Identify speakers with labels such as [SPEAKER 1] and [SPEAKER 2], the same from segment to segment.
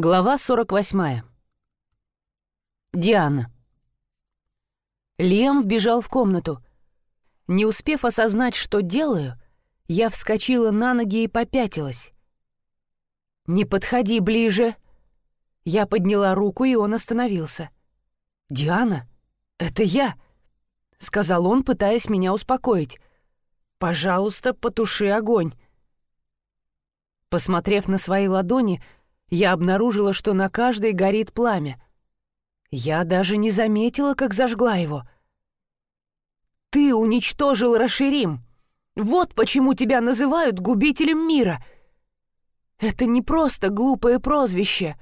[SPEAKER 1] Глава 48. Диана. Лиам вбежал в комнату. Не успев осознать, что делаю, я вскочила на ноги и попятилась. «Не подходи ближе!» Я подняла руку, и он остановился. «Диана, это я!» — сказал он, пытаясь меня успокоить. «Пожалуйста, потуши огонь». Посмотрев на свои ладони, я обнаружила, что на каждой горит пламя. Я даже не заметила, как зажгла его. «Ты уничтожил Расширим! Вот почему тебя называют губителем мира!» «Это не просто глупое прозвище!»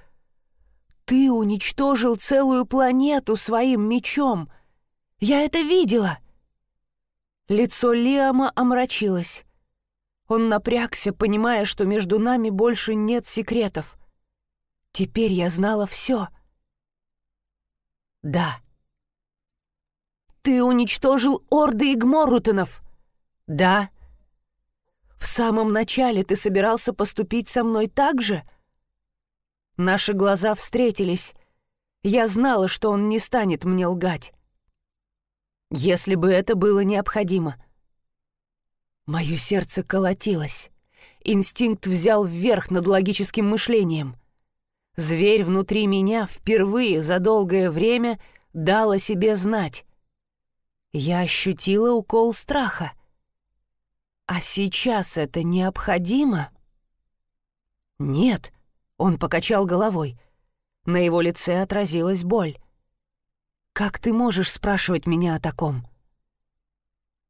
[SPEAKER 1] «Ты уничтожил целую планету своим мечом! Я это видела!» Лицо Лиама омрачилось. Он напрягся, понимая, что между нами больше нет секретов. Теперь я знала все. Да. Ты уничтожил орды Игморутонов? Да. В самом начале ты собирался поступить со мной так же? Наши глаза встретились. Я знала, что он не станет мне лгать. Если бы это было необходимо. Мое сердце колотилось. Инстинкт взял вверх над логическим мышлением — Зверь внутри меня впервые за долгое время дал о себе знать. Я ощутила укол страха. А сейчас это необходимо? Нет, он покачал головой. На его лице отразилась боль. «Как ты можешь спрашивать меня о таком?»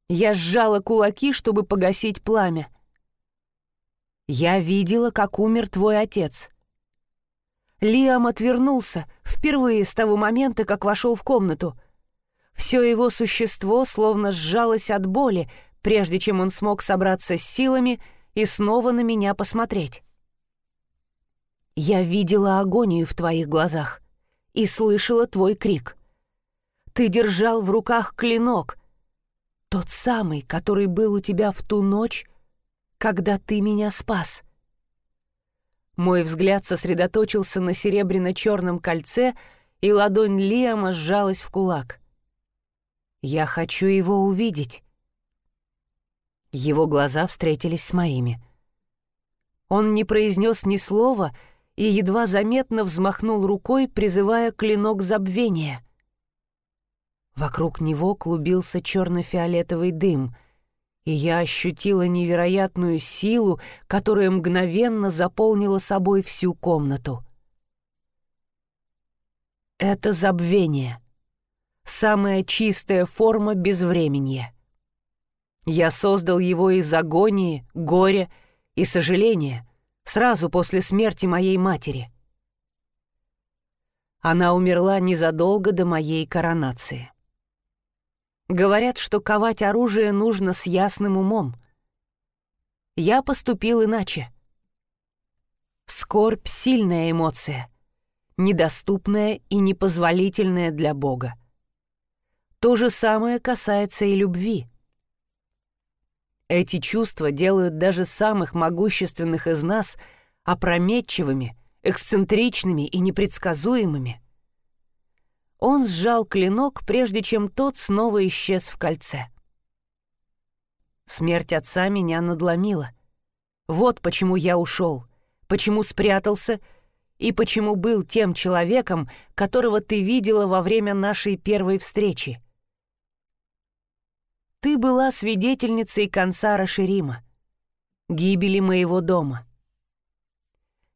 [SPEAKER 1] Я сжала кулаки, чтобы погасить пламя. «Я видела, как умер твой отец. Лиам отвернулся впервые с того момента, как вошел в комнату. Все его существо словно сжалось от боли, прежде чем он смог собраться с силами и снова на меня посмотреть. «Я видела агонию в твоих глазах и слышала твой крик. Ты держал в руках клинок, тот самый, который был у тебя в ту ночь, когда ты меня спас. Мой взгляд сосредоточился на серебряно-черном кольце, и ладонь Лиама сжалась в кулак. «Я хочу его увидеть». Его глаза встретились с моими. Он не произнес ни слова и едва заметно взмахнул рукой, призывая клинок забвения. Вокруг него клубился черно-фиолетовый дым — и я ощутила невероятную силу, которая мгновенно заполнила собой всю комнату. Это забвение. Самая чистая форма безвременья. Я создал его из агонии, горя и сожаления сразу после смерти моей матери. Она умерла незадолго до моей коронации. Говорят, что ковать оружие нужно с ясным умом. Я поступил иначе. Скорбь — сильная эмоция, недоступная и непозволительная для Бога. То же самое касается и любви. Эти чувства делают даже самых могущественных из нас опрометчивыми, эксцентричными и непредсказуемыми — он сжал клинок, прежде чем тот снова исчез в кольце. Смерть отца меня надломила. Вот почему я ушел, почему спрятался и почему был тем человеком, которого ты видела во время нашей первой встречи. Ты была свидетельницей конца Раширима, гибели моего дома.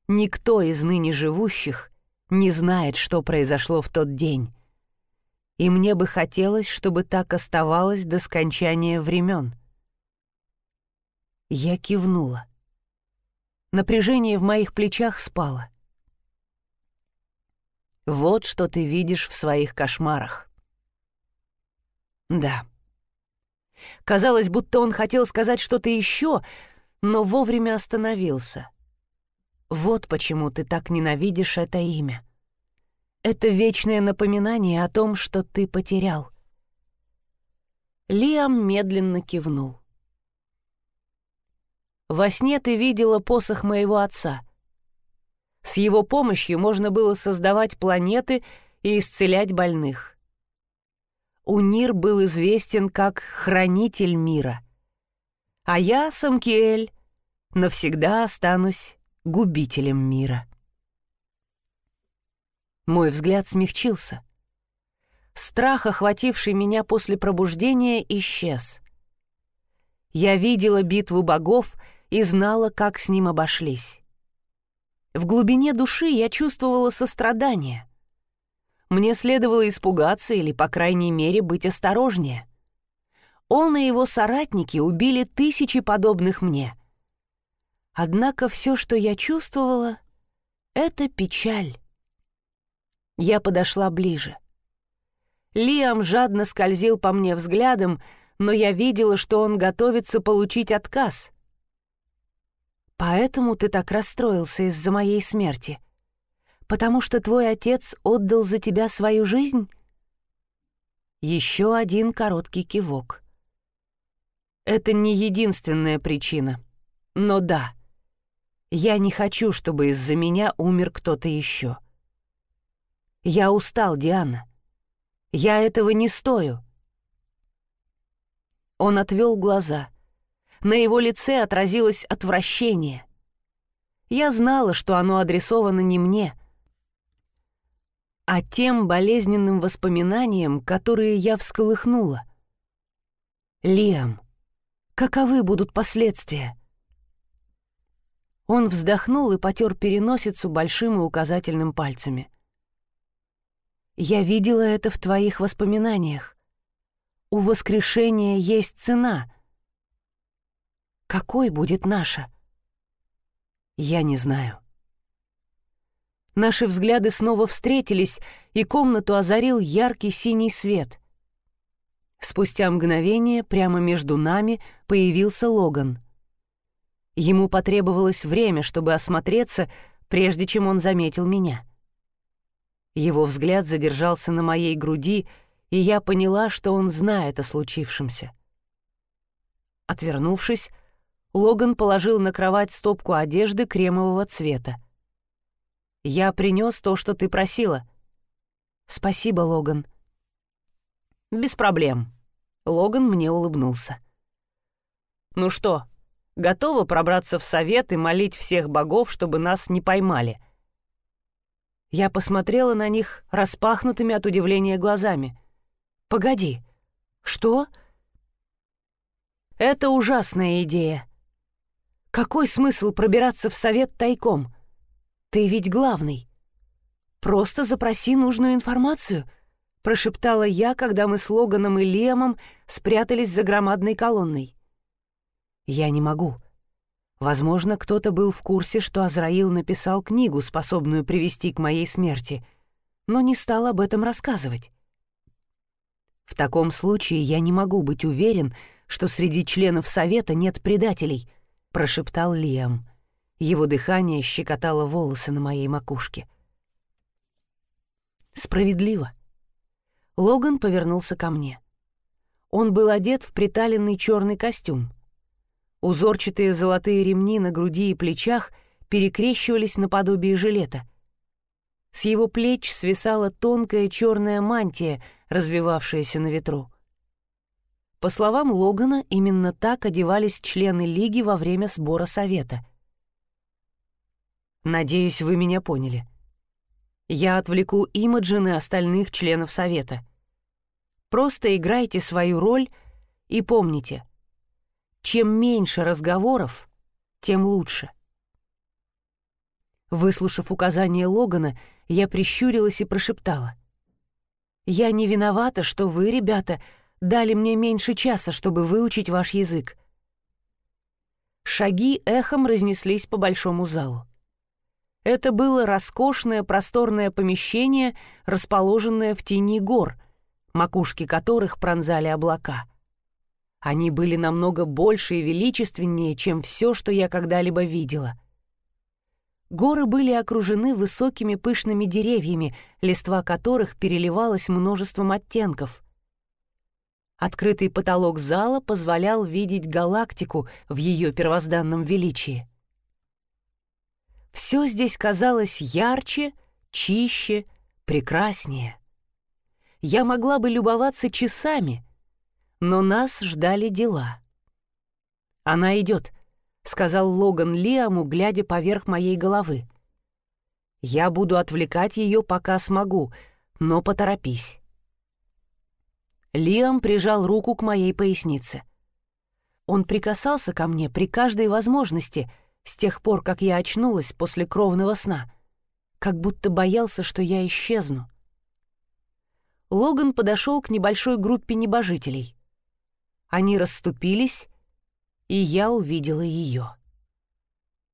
[SPEAKER 1] Никто из ныне живущих не знает, что произошло в тот день. И мне бы хотелось, чтобы так оставалось до скончания времен. Я кивнула. Напряжение в моих плечах спало. Вот что ты видишь в своих кошмарах. Да. Казалось, будто он хотел сказать что-то еще, но вовремя остановился — вот почему ты так ненавидишь это имя. Это вечное напоминание о том, что ты потерял. Лиам медленно кивнул. Во сне ты видела посох моего отца. С его помощью можно было создавать планеты и исцелять больных. Унир был известен как хранитель мира. А я, Самкиэль, навсегда останусь губителем мира. Мой взгляд смягчился. Страх, охвативший меня после пробуждения, исчез. Я видела битву богов и знала, как с ним обошлись. В глубине души я чувствовала сострадание. Мне следовало испугаться или, по крайней мере, быть осторожнее. Он и его соратники убили тысячи подобных мне. Однако все, что я чувствовала, — это печаль. Я подошла ближе. Лиам жадно скользил по мне взглядом, но я видела, что он готовится получить отказ. «Поэтому ты так расстроился из-за моей смерти? Потому что твой отец отдал за тебя свою жизнь?» Еще один короткий кивок. «Это не единственная причина. Но да, я не хочу, чтобы из-за меня умер кто-то еще. Я устал, Диана. Я этого не стою». Он отвел глаза. На его лице отразилось отвращение. Я знала, что оно адресовано не мне, а тем болезненным воспоминаниям, которые я всколыхнула. «Лиам, каковы будут последствия?» Он вздохнул и потер переносицу большим и указательным пальцами. «Я видела это в твоих воспоминаниях. У воскрешения есть цена. Какой будет наша? Я не знаю. Наши взгляды снова встретились, и комнату озарил яркий синий свет. Спустя мгновение прямо между нами появился Логан. Ему потребовалось время, чтобы осмотреться, прежде чем он заметил меня. Его взгляд задержался на моей груди, и я поняла, что он знает о случившемся. Отвернувшись, Логан положил на кровать стопку одежды кремового цвета. «Я принес то, что ты просила». «Спасибо, Логан». «Без проблем». Логан мне улыбнулся. «Ну что, готова пробраться в совет и молить всех богов, чтобы нас не поймали?» Я посмотрела на них распахнутыми от удивления глазами. «Погоди, что?» «Это ужасная идея. Какой смысл пробираться в совет тайком? Ты ведь главный. Просто запроси нужную информацию», — прошептала я, когда мы с Логаном и Лемом спрятались за громадной колонной. «Я не могу. Возможно, кто-то был в курсе, что Азраил написал книгу, способную привести к моей смерти, но не стал об этом рассказывать. В таком случае я не могу быть уверен, что среди членов Совета нет предателей», — прошептал Лиам. Его дыхание щекотало волосы на моей макушке. «Справедливо». Логан повернулся ко мне. Он был одет в приталенный черный костюм. Узорчатые золотые ремни на груди и плечах перекрещивались наподобие жилета. С его плеч свисала тонкая черная мантия — развивавшаяся на ветру. По словам Логана, именно так одевались члены Лиги во время сбора совета. «Надеюсь, вы меня поняли. Я отвлеку Имаджин и остальных членов совета. Просто играйте свою роль и помните, чем меньше разговоров, тем лучше». Выслушав указание Логана, я прищурилась и прошептала. Я не виновата, что вы, ребята, дали мне меньше часа, чтобы выучить ваш язык. Шаги эхом разнеслись по большому залу. Это было роскошное просторное помещение, расположенное в тени гор, макушки которых пронзали облака. Они были намного больше и величественнее, чем все, что я когда-либо видела — Горы были окружены высокими пышными деревьями, листва которых переливалась множеством оттенков. Открытый потолок зала позволял видеть галактику в ее первозданном величии. Все здесь казалось ярче, чище, прекраснее. Я могла бы любоваться часами, но нас ждали дела. «Она идет», — сказал Логан Лиаму, глядя поверх моей головы. «Я буду отвлекать ее, пока смогу, но поторопись». Лиам прижал руку к моей пояснице. Он прикасался ко мне при каждой возможности с тех пор, как я очнулась после кровного сна, как будто боялся, что я исчезну. Логан подошел к небольшой группе небожителей. Они расступились, и я увидела ее.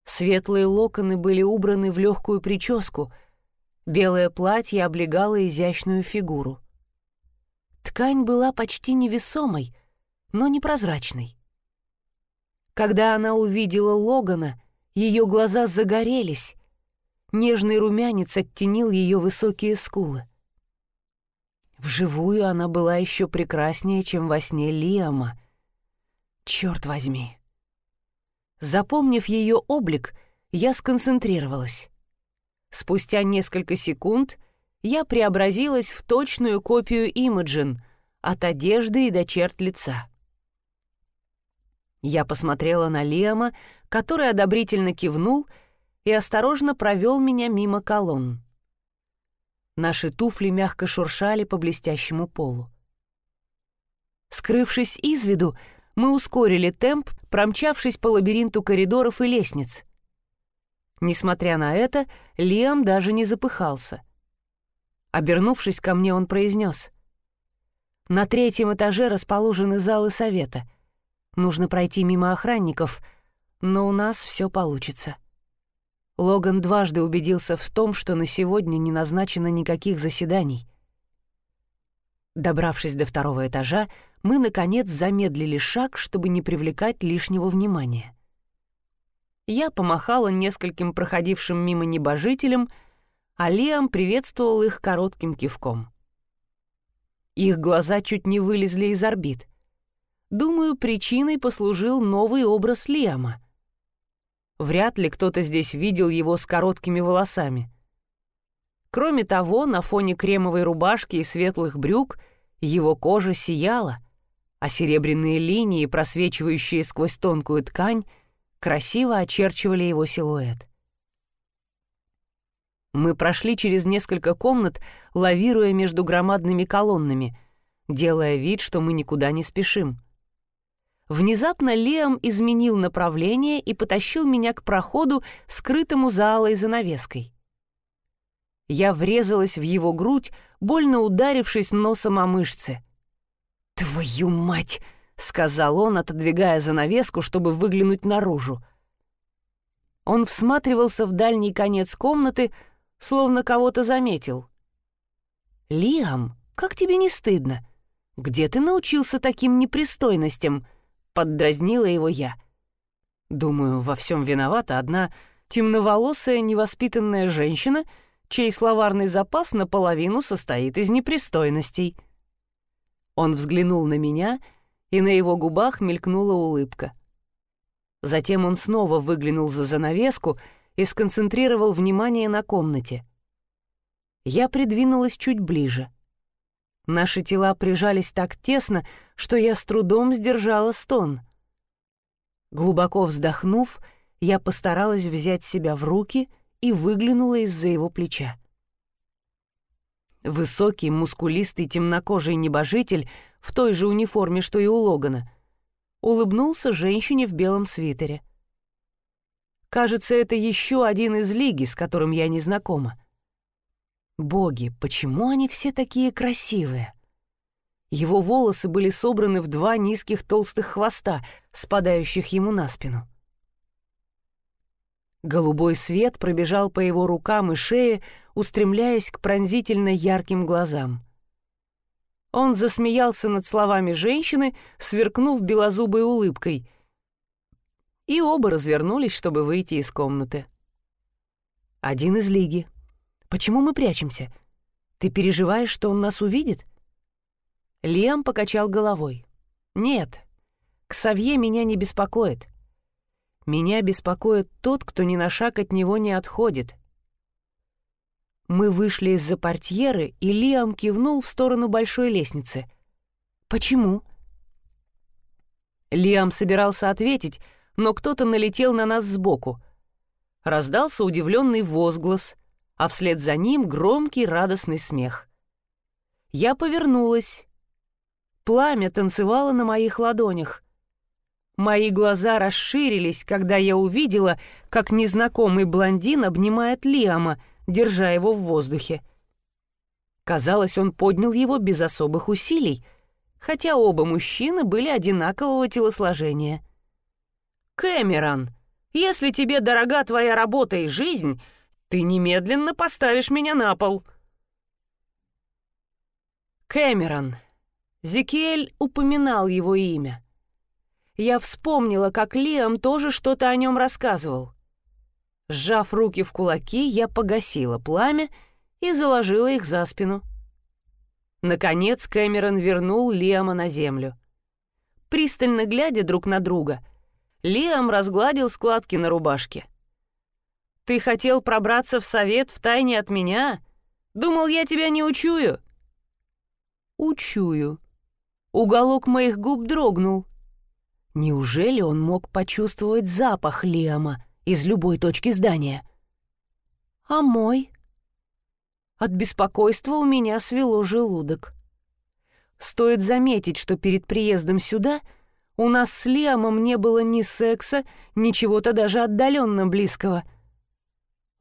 [SPEAKER 1] Светлые локоны были убраны в легкую прическу, белое платье облегало изящную фигуру. Ткань была почти невесомой, но непрозрачной. Когда она увидела Логана, ее глаза загорелись, нежный румянец оттенил ее высокие скулы. Вживую она была еще прекраснее, чем во сне Лиама. Черт возьми! Запомнив ее облик, я сконцентрировалась. Спустя несколько секунд я преобразилась в точную копию Имаджин от одежды и до черт лица. Я посмотрела на Лиама, который одобрительно кивнул и осторожно провел меня мимо колонн. Наши туфли мягко шуршали по блестящему полу. Скрывшись из виду, мы ускорили темп, промчавшись по лабиринту коридоров и лестниц. Несмотря на это, Лиам даже не запыхался. Обернувшись ко мне, он произнес. «На третьем этаже расположены залы совета. Нужно пройти мимо охранников, но у нас все получится». Логан дважды убедился в том, что на сегодня не назначено никаких заседаний. Добравшись до второго этажа, мы, наконец, замедлили шаг, чтобы не привлекать лишнего внимания. Я помахала нескольким проходившим мимо небожителям, а Лиам приветствовал их коротким кивком. Их глаза чуть не вылезли из орбит. Думаю, причиной послужил новый образ Лиама — Вряд ли кто-то здесь видел его с короткими волосами. Кроме того, на фоне кремовой рубашки и светлых брюк его кожа сияла, а серебряные линии, просвечивающие сквозь тонкую ткань, красиво очерчивали его силуэт. Мы прошли через несколько комнат, лавируя между громадными колоннами, делая вид, что мы никуда не спешим. Внезапно Лиам изменил направление и потащил меня к проходу, скрытому за алой занавеской. Я врезалась в его грудь, больно ударившись носом о мышцы. «Твою мать!» — сказал он, отодвигая занавеску, чтобы выглянуть наружу. Он всматривался в дальний конец комнаты, словно кого-то заметил. «Лиам, как тебе не стыдно? Где ты научился таким непристойностям?» Поддразнила его я. Думаю, во всем виновата одна темноволосая невоспитанная женщина, чей словарный запас наполовину состоит из непристойностей. Он взглянул на меня, и на его губах мелькнула улыбка. Затем он снова выглянул за занавеску и сконцентрировал внимание на комнате. Я придвинулась чуть ближе. Наши тела прижались так тесно, что я с трудом сдержала стон. Глубоко вздохнув, я постаралась взять себя в руки и выглянула из-за его плеча. Высокий, мускулистый, темнокожий небожитель в той же униформе, что и у Логана, улыбнулся женщине в белом свитере. Кажется, это еще один из лиги, с которым я не знакома. Боги, почему они все такие красивые? Его волосы были собраны в два низких толстых хвоста, спадающих ему на спину. Голубой свет пробежал по его рукам и шее, устремляясь к пронзительно ярким глазам. Он засмеялся над словами женщины, сверкнув белозубой улыбкой, и оба развернулись, чтобы выйти из комнаты. Один из лиги — Почему мы прячемся? Ты переживаешь, что он нас увидит?» Лиам покачал головой. «Нет, Ксавье меня не беспокоит. Меня беспокоит тот, кто ни на шаг от него не отходит. Мы вышли из-за портьеры, и Лиам кивнул в сторону большой лестницы. «Почему?» Лиам собирался ответить, но кто-то налетел на нас сбоку. Раздался удивленный возглас, а вслед за ним громкий радостный смех. Я повернулась. Пламя танцевало на моих ладонях. Мои глаза расширились, когда я увидела, как незнакомый блондин обнимает Лиама, держа его в воздухе. Казалось, он поднял его без особых усилий, хотя оба мужчины были одинакового телосложения. «Кэмерон, если тебе дорога твоя работа и жизнь, ты немедленно поставишь меня на пол». Кэмерон. Зикель упоминал его имя. Я вспомнила, как Лиам тоже что-то о нем рассказывал. Сжав руки в кулаки, я погасила пламя и заложила их за спину. Наконец Кэмерон вернул Лиама на землю. Пристально глядя друг на друга, Лиам разгладил складки на рубашке. «Ты хотел пробраться в совет в тайне от меня? Думал, я тебя не учую?» «Учую». Уголок моих губ дрогнул. Неужели он мог почувствовать запах Лиама из любой точки здания? «А мой?» От беспокойства у меня свело желудок. Стоит заметить, что перед приездом сюда у нас с Лиамом не было ни секса, ни чего-то даже отдаленно близкого.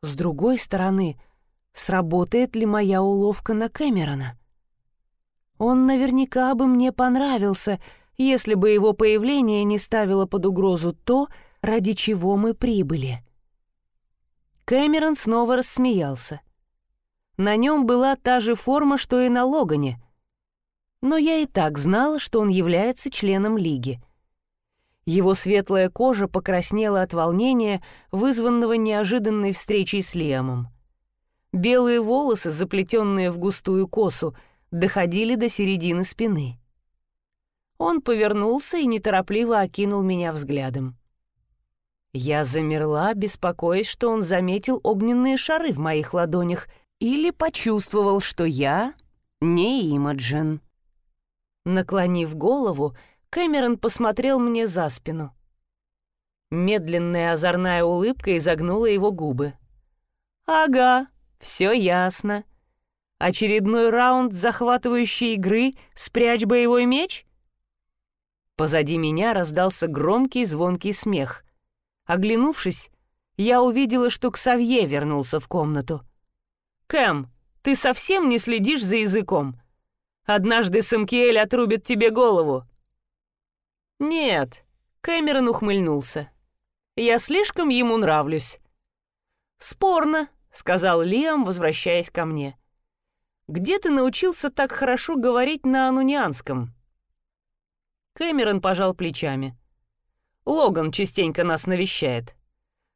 [SPEAKER 1] С другой стороны, сработает ли моя уловка на Кэмерона? Он наверняка бы мне понравился, если бы его появление не ставило под угрозу то, ради чего мы прибыли. Кэмерон снова рассмеялся. На нем была та же форма, что и на Логане. Но я и так знала, что он является членом Лиги. Его светлая кожа покраснела от волнения, вызванного неожиданной встречей с Лиамом. Белые волосы, заплетенные в густую косу, доходили до середины спины. Он повернулся и неторопливо окинул меня взглядом. Я замерла, беспокоясь, что он заметил огненные шары в моих ладонях — или почувствовал, что я не Имаджин. Наклонив голову, Кэмерон посмотрел мне за спину. Медленная озорная улыбка изогнула его губы. «Ага, все ясно. Очередной раунд захватывающей игры «Спрячь боевой меч»?» Позади меня раздался громкий звонкий смех. Оглянувшись, я увидела, что Ксавье вернулся в комнату. «Кэм, ты совсем не следишь за языком? Однажды Самкиэль отрубит тебе голову». «Нет», — Кэмерон ухмыльнулся. «Я слишком ему нравлюсь». «Спорно», — сказал Лиам, возвращаясь ко мне. «Где ты научился так хорошо говорить на анунианском?» Кэмерон пожал плечами. «Логан частенько нас навещает.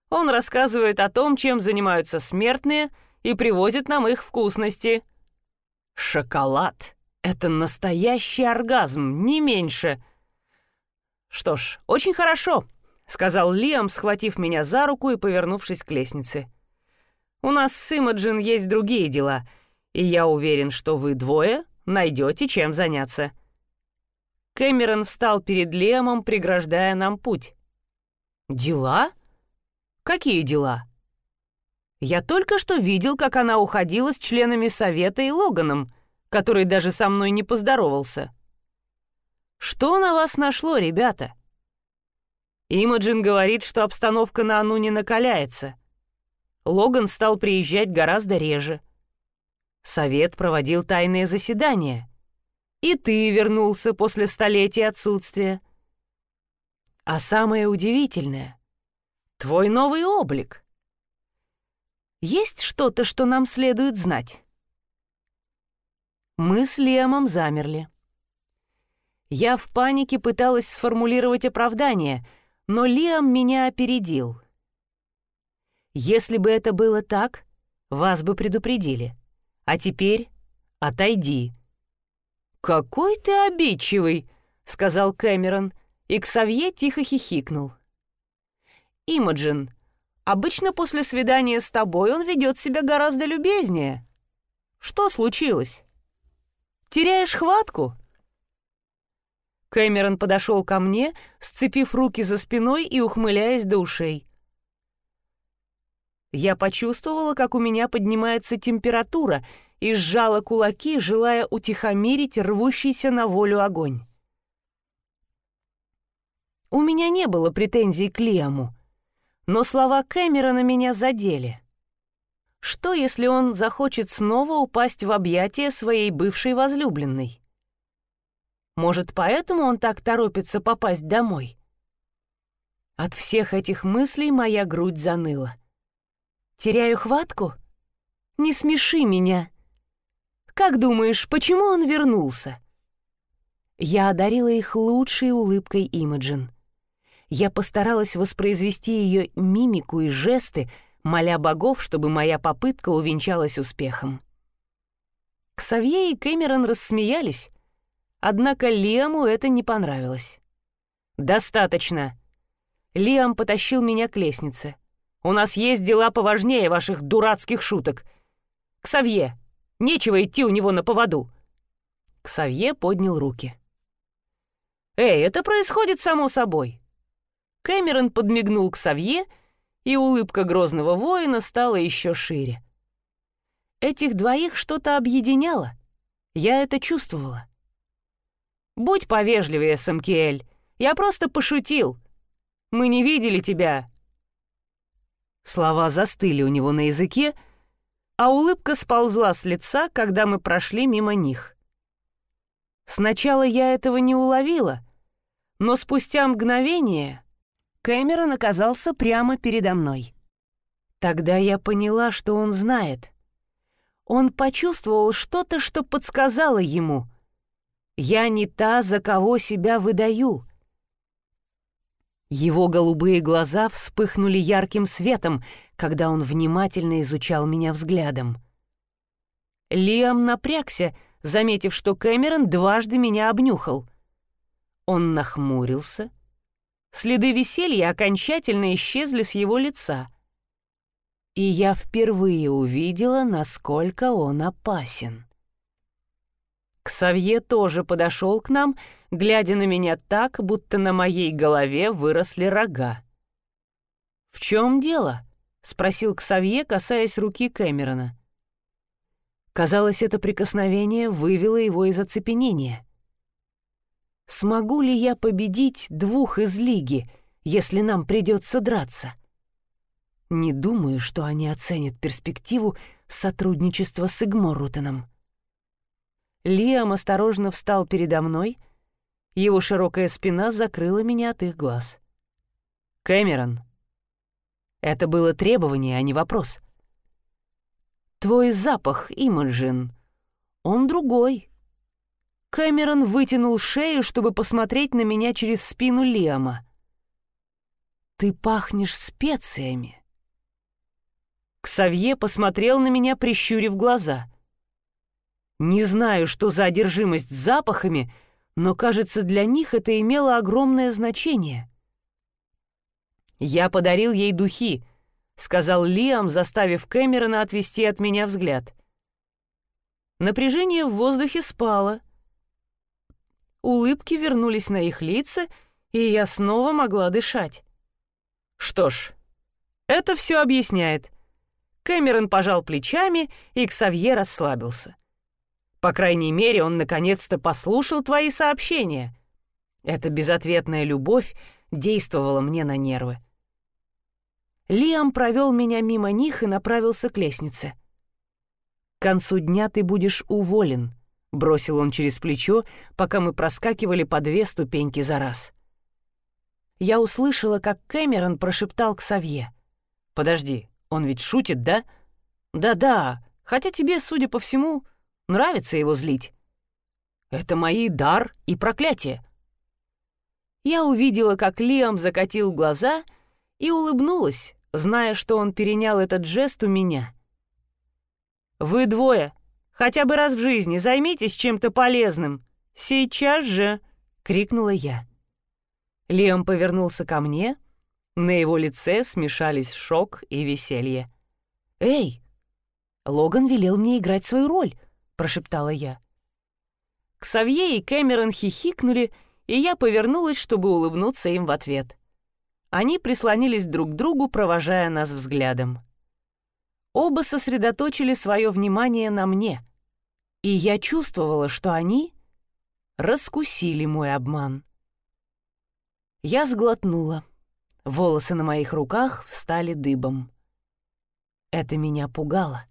[SPEAKER 1] Он рассказывает о том, чем занимаются смертные — и привозит нам их вкусности. Шоколад — это настоящий оргазм, не меньше. Что ж, очень хорошо, — сказал Лиам, схватив меня за руку и повернувшись к лестнице. У нас с Имаджин есть другие дела, и я уверен, что вы двое найдете чем заняться. Кэмерон встал перед Лемом, преграждая нам путь. «Дела? Какие дела?» Я только что видел, как она уходила с членами совета и Логаном, который даже со мной не поздоровался. Что на вас нашло, ребята? Имаджин говорит, что обстановка на Ану не накаляется. Логан стал приезжать гораздо реже. Совет проводил тайные заседания. И ты вернулся после столетия отсутствия. А самое удивительное — твой новый облик — есть что-то, что нам следует знать?» Мы с Лемом замерли. Я в панике пыталась сформулировать оправдание, но Лиам меня опередил. «Если бы это было так, вас бы предупредили. А теперь отойди». «Какой ты обидчивый!» — сказал Кэмерон, и Ксавье тихо хихикнул. Имаджин. Обычно после свидания с тобой он ведет себя гораздо любезнее. Что случилось? Теряешь хватку?» Кэмерон подошел ко мне, сцепив руки за спиной и ухмыляясь до ушей. Я почувствовала, как у меня поднимается температура, и сжала кулаки, желая утихомирить рвущийся на волю огонь. У меня не было претензий к Лиаму, но слова Кэмерона меня задели. Что, если он захочет снова упасть в объятия своей бывшей возлюбленной? Может, поэтому он так торопится попасть домой? От всех этих мыслей моя грудь заныла. Теряю хватку? Не смеши меня. Как думаешь, почему он вернулся? Я одарила их лучшей улыбкой Имаджин. Я постаралась воспроизвести ее мимику и жесты, моля богов, чтобы моя попытка увенчалась успехом. Ксавье и Кэмерон рассмеялись, однако Лиаму это не понравилось. «Достаточно!» Лиам потащил меня к лестнице. «У нас есть дела поважнее ваших дурацких шуток. Ксавье, нечего идти у него на поводу!» Ксавье поднял руки. «Эй, это происходит само собой!» Кэмерон подмигнул к Савье и улыбка грозного воина стала еще шире. Этих двоих что-то объединяло. Я это чувствовала. «Будь повежливее, Самкиэль. Я просто пошутил. Мы не видели тебя». Слова застыли у него на языке, а улыбка сползла с лица, когда мы прошли мимо них. Сначала я этого не уловила, но спустя мгновение Кэмерон оказался прямо передо мной. Тогда я поняла, что он знает. Он почувствовал что-то, что подсказало ему. «Я не та, за кого себя выдаю». Его голубые глаза вспыхнули ярким светом, когда он внимательно изучал меня взглядом. Лиам напрягся, заметив, что Кэмерон дважды меня обнюхал. Он нахмурился — Следы веселья окончательно исчезли с его лица. И я впервые увидела, насколько он опасен. Ксавье тоже подошел к нам, глядя на меня так, будто на моей голове выросли рога. «В чем дело?» — спросил Ксавье, касаясь руки Кэмерона. Казалось, это прикосновение вывело его из оцепенения. Смогу ли я победить двух из лиги, если нам придется драться? Не думаю, что они оценят перспективу сотрудничества с Игморрутеном. Лиам осторожно встал передо мной, его широкая спина закрыла меня от их глаз. «Кэмерон, это было требование, а не вопрос. Твой запах, Имаджин, он другой». Кэмерон вытянул шею, чтобы посмотреть на меня через спину Лиама. «Ты пахнешь специями». Ксавье посмотрел на меня, прищурив глаза. Не знаю, что за одержимость запахами, но, кажется, для них это имело огромное значение. «Я подарил ей духи», — сказал Лиам, заставив Кэмерона отвести от меня взгляд. Напряжение в воздухе спало — улыбки вернулись на их лица, и я снова могла дышать. Что ж, это все объясняет. Кэмерон пожал плечами, и Ксавье расслабился. По крайней мере, он наконец-то послушал твои сообщения. Эта безответная любовь действовала мне на нервы. Лиам провел меня мимо них и направился к лестнице. «К концу дня ты будешь уволен», — бросил он через плечо, пока мы проскакивали по две ступеньки за раз. Я услышала, как Кэмерон прошептал к Савье. «Подожди, он ведь шутит, да?» «Да-да, хотя тебе, судя по всему, нравится его злить. Это мои дар и проклятие». Я увидела, как Лиам закатил глаза и улыбнулась, зная, что он перенял этот жест у меня. «Вы двое Хотя бы раз в жизни займитесь чем-то полезным. Сейчас же!» — крикнула я. Лиам повернулся ко мне, На его лице смешались шок и веселье. «Эй!» Логан велел мне играть свою роль, прошептала я. Ксавье и Кэмерон хихикнули, и я повернулась, чтобы улыбнуться им в ответ. Они прислонились друг к другу, провожая нас взглядом. Оба сосредоточили свое внимание на мне, и я чувствовала, что они раскусили мой обман. Я сглотнула. Волосы на моих руках встали дыбом. Это меня пугало.